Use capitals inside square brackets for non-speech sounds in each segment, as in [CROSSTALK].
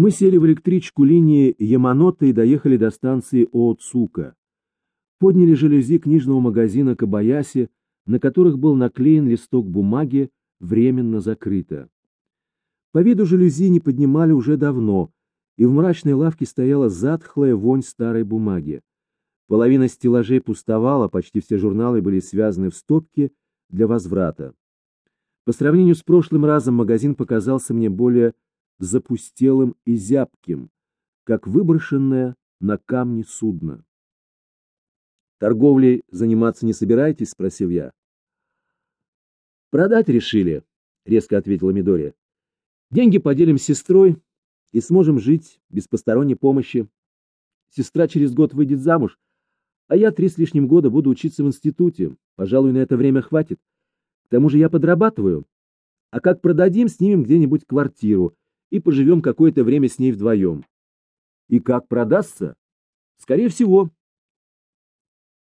Мы сели в электричку линии Яманота и доехали до станции Ооцука. Подняли жалюзи книжного магазина Кабаяси, на которых был наклеен листок бумаги «Временно закрыто». По виду жалюзи не поднимали уже давно, и в мрачной лавке стояла затхлая вонь старой бумаги. Половина стеллажей пустовала, почти все журналы были связаны в стопки для возврата. По сравнению с прошлым разом магазин показался мне более запустелым и зябким, как выброшенное на камни судно. «Торговлей заниматься не собираетесь?» — спросил я. «Продать решили», — резко ответила Мидори. «Деньги поделим с сестрой и сможем жить без посторонней помощи. Сестра через год выйдет замуж, а я три с лишним года буду учиться в институте. Пожалуй, на это время хватит. К тому же я подрабатываю. А как продадим, снимем где-нибудь квартиру и поживем какое-то время с ней вдвоем. И как продастся? Скорее всего.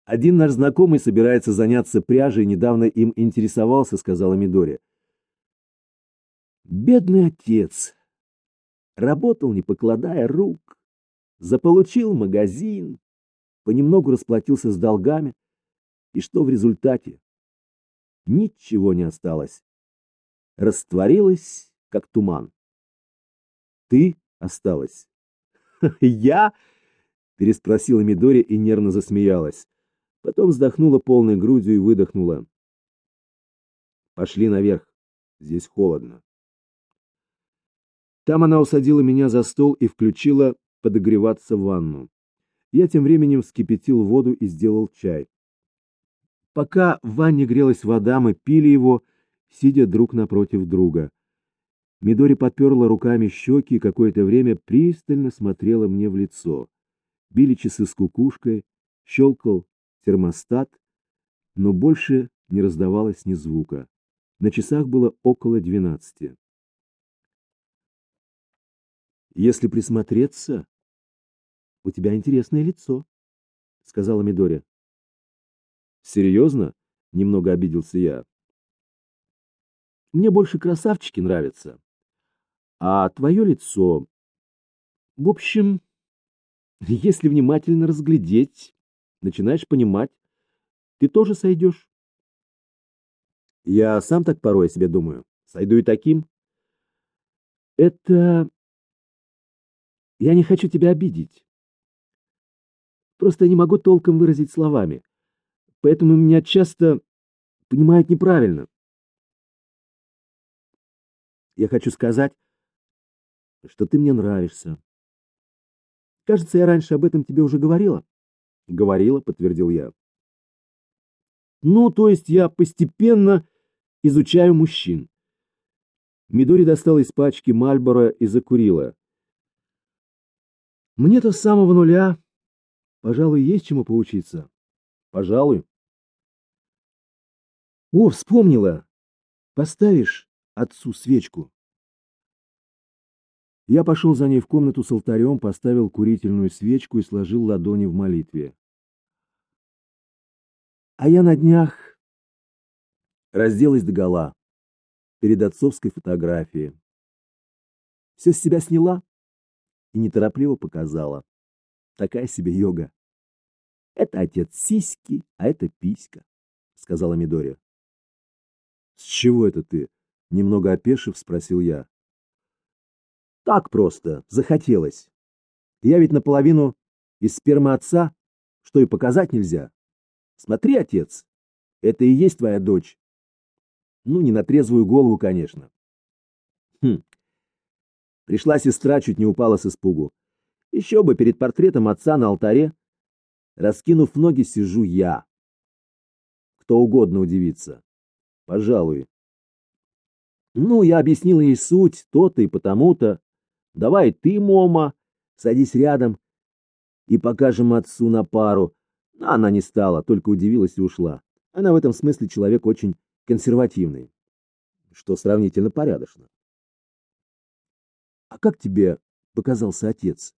Один наш знакомый собирается заняться пряжей, недавно им интересовался, сказала Мидори. Бедный отец. Работал, не покладая рук. Заполучил магазин. Понемногу расплатился с долгами. И что в результате? Ничего не осталось. Растворилось, как туман. Ты осталась. [LAUGHS] Я? Переспросила Мидори и нервно засмеялась. Потом вздохнула полной грудью и выдохнула. Пошли наверх. Здесь холодно. Там она усадила меня за стол и включила подогреваться в ванну. Я тем временем вскипятил воду и сделал чай. Пока в ванне грелась вода, мы пили его, сидя друг напротив друга. Мидори подперла руками щеки и какое-то время пристально смотрела мне в лицо. Били часы с кукушкой, щелкал термостат, но больше не раздавалось ни звука. На часах было около двенадцати. «Если присмотреться, у тебя интересное лицо», — сказала Мидори. Серьезно? Немного обиделся я. Мне больше красавчики нравятся. А твое лицо... В общем, если внимательно разглядеть, начинаешь понимать, ты тоже сойдешь. Я сам так порой о себе думаю. Сойду и таким. Это... Я не хочу тебя обидеть. Просто я не могу толком выразить словами поэтому меня часто понимают неправильно. Я хочу сказать, что ты мне нравишься. Кажется, я раньше об этом тебе уже говорила. Говорила, подтвердил я. Ну, то есть я постепенно изучаю мужчин. Мидори достала из пачки Мальборо и закурила. Мне-то с самого нуля, пожалуй, есть чему поучиться. Пожалуй. О, вспомнила! Поставишь отцу свечку? Я пошел за ней в комнату с алтарем, поставил курительную свечку и сложил ладони в молитве. А я на днях разделась догола перед отцовской фотографией. Все с себя сняла и неторопливо показала. Такая себе йога. Это отец сиськи, а это писька, сказала Мидори. С чего это ты? Немного опешив, спросил я. Так просто, захотелось. Я ведь наполовину из спермы отца, что и показать нельзя. Смотри, отец, это и есть твоя дочь. Ну, не на трезвую голову, конечно. Хм. Пришла сестра, чуть не упала с испугу. Еще бы перед портретом отца на алтаре, раскинув ноги, сижу я. Кто угодно удивится. Пожалуй. Ну, я объяснил ей суть, то-то и потому-то. Давай ты, Мома, садись рядом и покажем отцу на пару. Она не стала, только удивилась и ушла. Она в этом смысле человек очень консервативный, что сравнительно порядочно. А как тебе показался отец?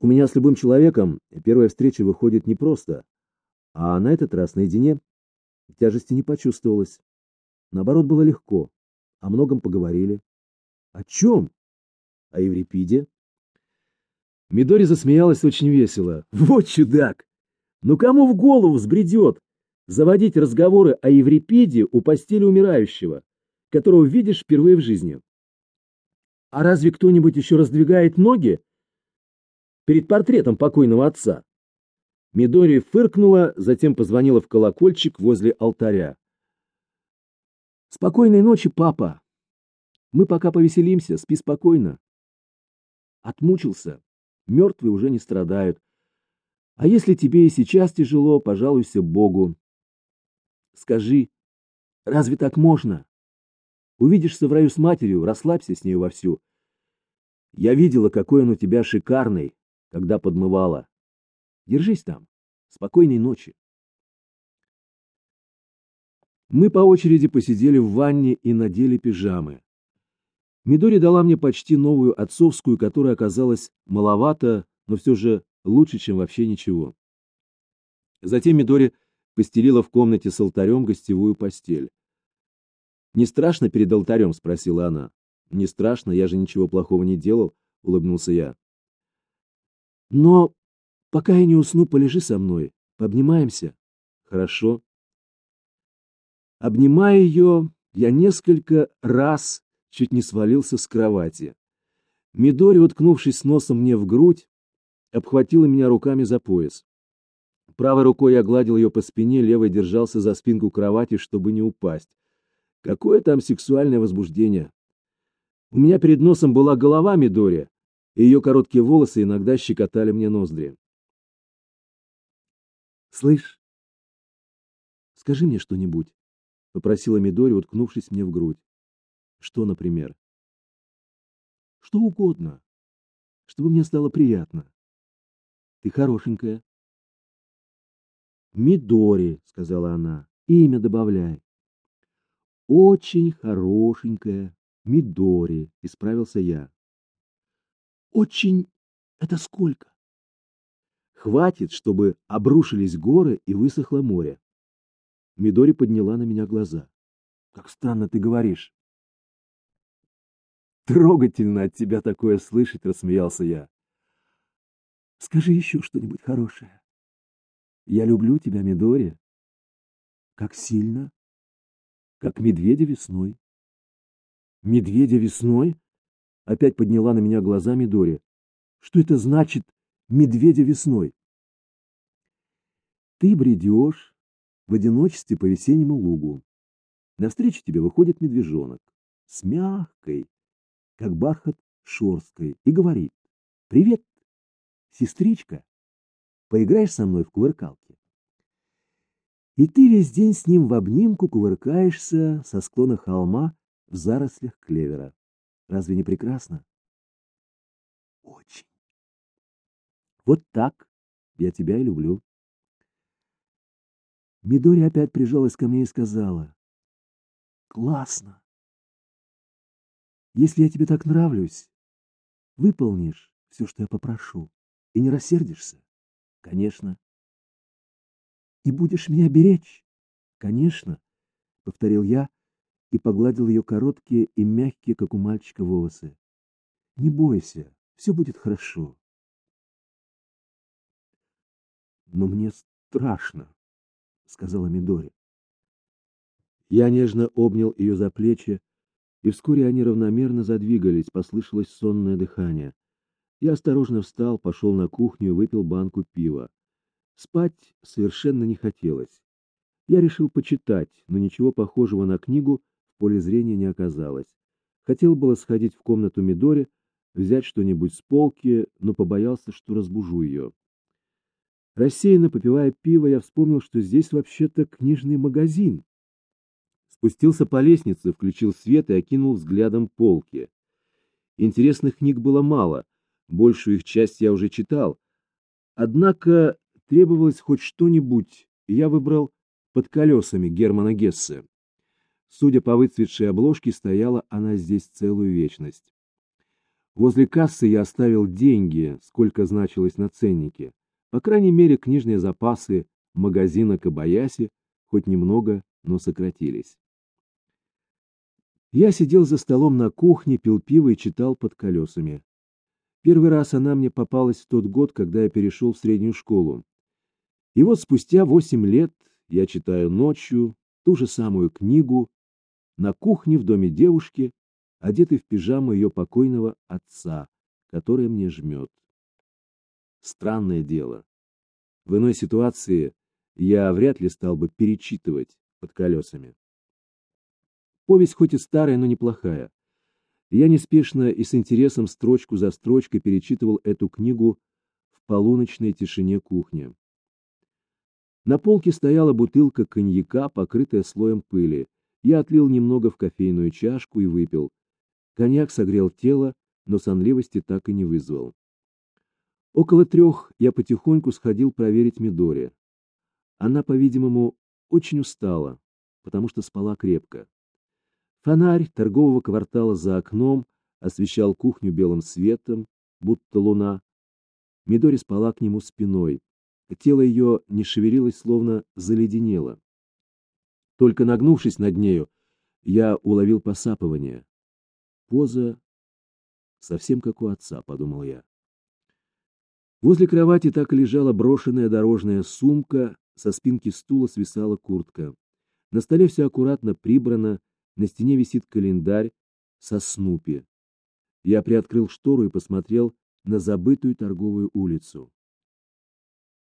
У меня с любым человеком первая встреча выходит непросто, а на этот раз наедине Тяжести не почувствовалось. Наоборот, было легко. О многом поговорили. О чем? А Еврипиде? Мидори засмеялась очень весело. Вот чудак! Ну кому в голову взбредет заводить разговоры о Еврипиде у постели умирающего, которого видишь впервые в жизни? А разве кто-нибудь еще раздвигает ноги перед портретом покойного отца? Мидори фыркнула, затем позвонила в колокольчик возле алтаря. «Спокойной ночи, папа! Мы пока повеселимся, спи спокойно!» Отмучился. Мертвые уже не страдают. А если тебе и сейчас тяжело, пожалуйся Богу. Скажи, разве так можно? Увидишься в раю с матерью, расслабься с нею вовсю. Я видела, какой он у тебя шикарный, когда подмывала. Держись там. Спокойной ночи. Мы по очереди посидели в ванне и надели пижамы. Мидори дала мне почти новую отцовскую, которая оказалась маловато, но все же лучше, чем вообще ничего. Затем Мидори постелила в комнате с алтарем гостевую постель. «Не страшно перед алтарем?» — спросила она. «Не страшно, я же ничего плохого не делал», — улыбнулся я. «Но пока я не усну, полежи со мной, пообнимаемся». «Хорошо». Обнимая ее, я несколько раз чуть не свалился с кровати. Мидори, уткнувшись носом мне в грудь, обхватила меня руками за пояс. Правой рукой я гладил ее по спине, левой держался за спинку кровати, чтобы не упасть. Какое там сексуальное возбуждение! У меня перед носом была голова Мидори, и ее короткие волосы иногда щекотали мне ноздри. «Слышь, скажи мне что-нибудь», — попросила Мидори, уткнувшись мне в грудь. Что, например? Что угодно, чтобы мне стало приятно. Ты хорошенькая. Мидори, сказала она, имя добавляй. Очень хорошенькая. Мидори, исправился я. Очень это сколько? Хватит, чтобы обрушились горы и высохло море. Мидори подняла на меня глаза. Как странно ты говоришь. Трогательно от тебя такое слышать, рассмеялся я. Скажи еще что-нибудь хорошее. Я люблю тебя, Мидори. Как сильно? Как медведя весной. Медведя весной? Опять подняла на меня глаза Мидори. Что это значит медведя весной? Ты бредешь в одиночестве по весеннему лугу. Навстречу тебе выходит медвежонок с мягкой, как бархат шорсткой, и говорит, «Привет, сестричка, поиграешь со мной в кувыркалки?» И ты весь день с ним в обнимку кувыркаешься со склона холма в зарослях клевера. Разве не прекрасно? Очень. Вот так я тебя и люблю. Мидори опять прижалась ко мне и сказала. Классно. Если я тебе так нравлюсь, выполнишь все, что я попрошу, и не рассердишься? Конечно. И будешь меня беречь? Конечно, — повторил я и погладил ее короткие и мягкие, как у мальчика, волосы. Не бойся, все будет хорошо. Но мне страшно, — сказала Мидори. Я нежно обнял ее за плечи, и вскоре они равномерно задвигались, послышалось сонное дыхание. Я осторожно встал, пошел на кухню и выпил банку пива. Спать совершенно не хотелось. Я решил почитать, но ничего похожего на книгу в поле зрения не оказалось. Хотел было сходить в комнату Мидори, взять что-нибудь с полки, но побоялся, что разбужу ее. Рассеянно попивая пиво, я вспомнил, что здесь вообще-то книжный магазин. Спустился по лестнице, включил свет и окинул взглядом полки. Интересных книг было мало, большую их часть я уже читал. Однако требовалось хоть что-нибудь, и я выбрал «Под колесами» Германа Гессе. Судя по выцветшей обложке, стояла она здесь целую вечность. Возле кассы я оставил деньги, сколько значилось на ценнике. По крайней мере, книжные запасы магазина Кабаяси хоть немного, но сократились. Я сидел за столом на кухне, пил пиво и читал под колесами. Первый раз она мне попалась в тот год, когда я перешел в среднюю школу. И вот спустя восемь лет я читаю ночью ту же самую книгу на кухне в доме девушки, одетой в пижаму ее покойного отца, которая мне жмет. Странное дело. В иной ситуации я вряд ли стал бы перечитывать под колесами. Повесть хоть и старая, но неплохая. Я неспешно и с интересом строчку за строчкой перечитывал эту книгу в полуночной тишине кухни. На полке стояла бутылка коньяка, покрытая слоем пыли. Я отлил немного в кофейную чашку и выпил. Коньяк согрел тело, но сонливости так и не вызвал. Около трех я потихоньку сходил проверить Мидори. Она, по-видимому, очень устала, потому что спала крепко. Фонарь торгового квартала за окном освещал кухню белым светом, будто луна. Мидори спала к нему спиной. Тело ее не шевелилось, словно заледенело. Только нагнувшись над нею, я уловил посапывание. Поза совсем как у отца, подумал я. Возле кровати так и лежала брошенная дорожная сумка, со спинки стула свисала куртка. На столе все аккуратно прибрано, на стене висит календарь со Снупи. Я приоткрыл штору и посмотрел на забытую торговую улицу.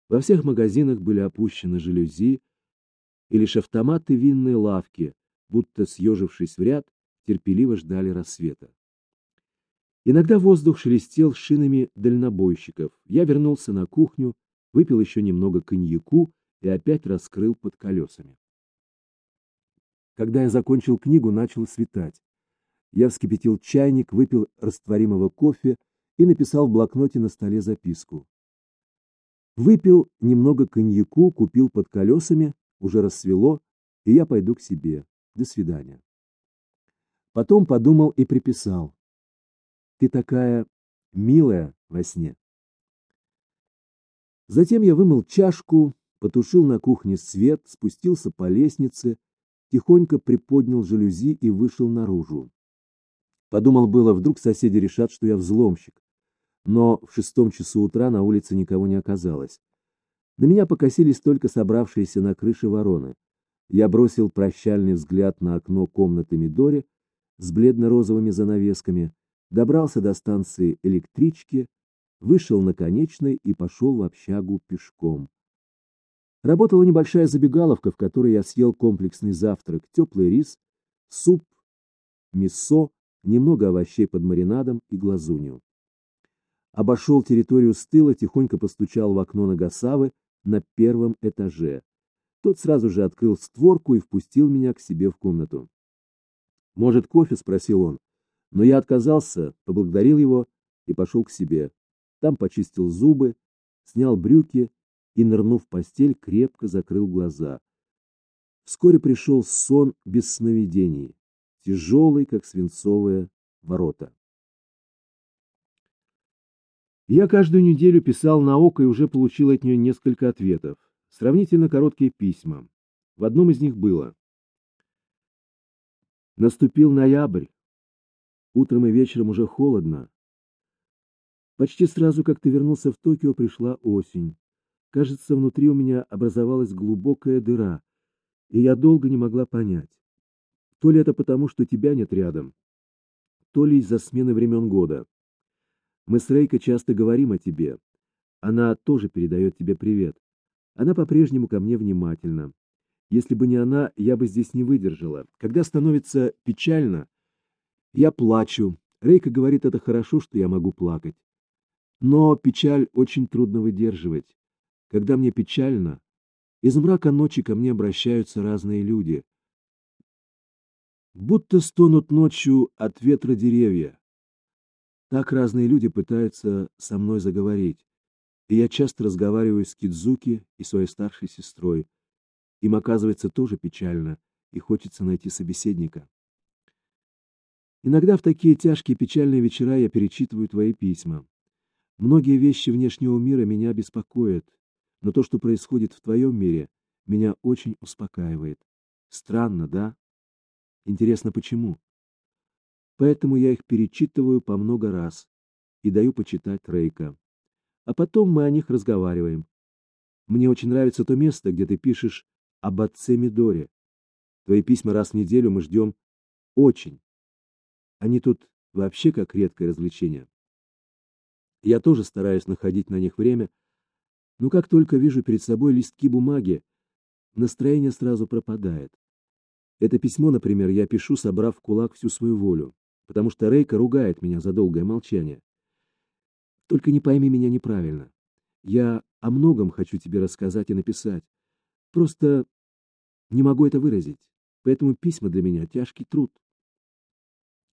Во всех магазинах были опущены жалюзи, и лишь автоматы винной лавки, будто съежившись в ряд, терпеливо ждали рассвета. Иногда воздух шелестел шинами дальнобойщиков. Я вернулся на кухню, выпил еще немного коньяку и опять раскрыл под колесами. Когда я закончил книгу, начало светать. Я вскипятил чайник, выпил растворимого кофе и написал в блокноте на столе записку. Выпил немного коньяку, купил под колесами, уже рассвело, и я пойду к себе. До свидания. Потом подумал и приписал. Ты такая милая во сне. Затем я вымыл чашку, потушил на кухне свет, спустился по лестнице, тихонько приподнял жалюзи и вышел наружу. Подумал было, вдруг соседи решат, что я взломщик. Но в шестом часу утра на улице никого не оказалось. На меня покосились только собравшиеся на крыше вороны. Я бросил прощальный взгляд на окно комнаты Мидори с бледно-розовыми занавесками, добрался до станции электрички, вышел на конечной и пошел в общагу пешком. Работала небольшая забегаловка, в которой я съел комплексный завтрак, теплый рис, суп, мясо, немного овощей под маринадом и глазунью. Обошел территорию с тыла, тихонько постучал в окно Нагасавы на первом этаже. Тот сразу же открыл створку и впустил меня к себе в комнату. «Может, кофе?» — спросил он. Но я отказался, поблагодарил его и пошел к себе. Там почистил зубы, снял брюки и, нырнув в постель, крепко закрыл глаза. Вскоре пришел сон без сновидений, тяжелый, как свинцовые ворота. Я каждую неделю писал на око и уже получил от нее несколько ответов. Сравнительно короткие письма. В одном из них было. Наступил ноябрь. Утром и вечером уже холодно. Почти сразу, как ты вернулся в Токио, пришла осень. Кажется, внутри у меня образовалась глубокая дыра, и я долго не могла понять, то ли это потому, что тебя нет рядом, то ли из-за смены времен года. Мы с Рейко часто говорим о тебе. Она тоже передает тебе привет. Она по-прежнему ко мне внимательна. Если бы не она, я бы здесь не выдержала. Когда становится печально, я плачу. Рейка говорит, это хорошо, что я могу плакать. Но печаль очень трудно выдерживать. Когда мне печально, из мрака ночи ко мне обращаются разные люди. Будто стонут ночью от ветра деревья. Так разные люди пытаются со мной заговорить. И я часто разговариваю с Кидзуки и своей старшей сестрой. Им оказывается тоже печально, и хочется найти собеседника. Иногда в такие тяжкие печальные вечера я перечитываю твои письма. Многие вещи внешнего мира меня беспокоят, но то, что происходит в твоем мире, меня очень успокаивает. Странно, да? Интересно, почему? Поэтому я их перечитываю по много раз. и даю почитать Рейка. А потом мы о них разговариваем. Мне очень нравится то место, где ты пишешь об отце Мидоре. Твои письма раз в неделю мы ждем очень. Они тут вообще как редкое развлечение. Я тоже стараюсь находить на них время, но как только вижу перед собой листки бумаги, настроение сразу пропадает. Это письмо, например, я пишу, собрав в кулак всю свою волю, потому что Рейка ругает меня за долгое молчание. Только не пойми меня неправильно. Я о многом хочу тебе рассказать и написать. Просто не могу это выразить, поэтому письма для меня тяжкий труд.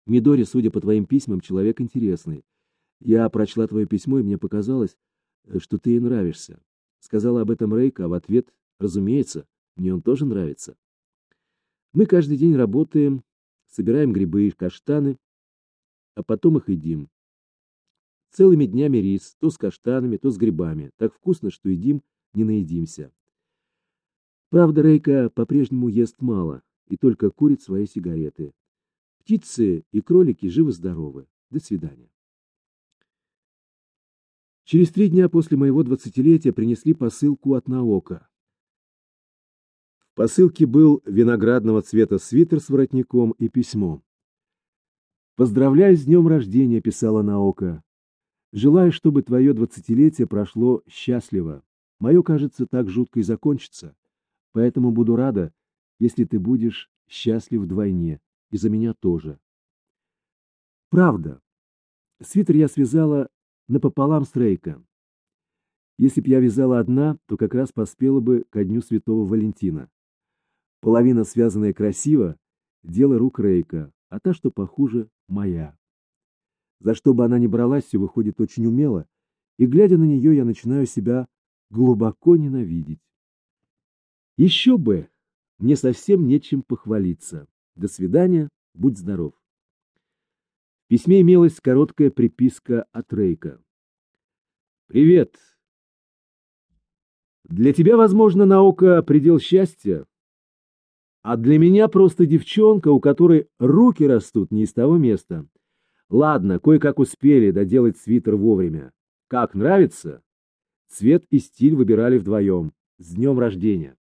Мидори, судя по твоим письмам, человек интересный. Я прочла твое письмо, и мне показалось, что ты ей нравишься. Сказала об этом Рейка, а в ответ, разумеется, мне он тоже нравится. Мы каждый день работаем, собираем грибы и каштаны, а потом их едим. Целыми днями рис, то с каштанами, то с грибами. Так вкусно, что едим, не наедимся. Правда, Рейка по-прежнему ест мало и только курит свои сигареты. Птицы и кролики живы-здоровы. До свидания. Через три дня после моего двадцатилетия принесли посылку от Наока. В посылке был виноградного цвета свитер с воротником и письмо. «Поздравляю с днем рождения», — писала Наока. «Желаю, чтобы твое двадцатилетие прошло счастливо. Мое, кажется, так жутко и закончится. Поэтому буду рада, если ты будешь счастлив вдвойне, и за меня тоже». Правда. Свитер я связала напополам с Рейка. Если б я вязала одна, то как раз поспела бы ко дню Святого Валентина. Половина, связанная красиво, дело рук Рейка, а та, что похуже, моя. За что бы она ни бралась, все выходит очень умело, и, глядя на нее, я начинаю себя глубоко ненавидеть. Еще бы! Мне совсем нечем похвалиться. До свидания, будь здоров. В письме имелась короткая приписка от Рейка. «Привет. Для тебя, возможно, наука — предел счастья, а для меня просто девчонка, у которой руки растут не из того места. Ладно, кое-как успели доделать свитер вовремя. Как, нравится?» Цвет и стиль выбирали вдвоем. С днем рождения!